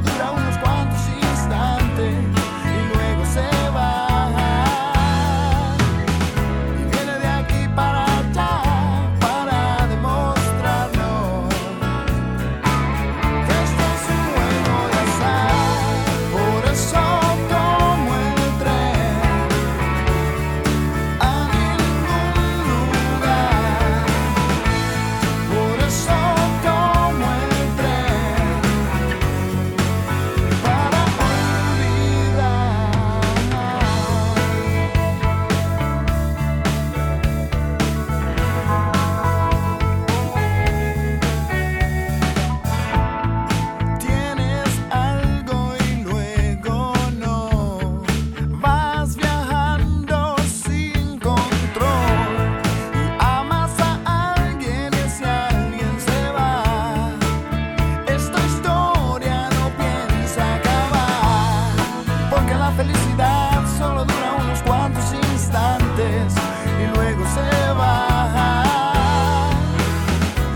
dura uns 4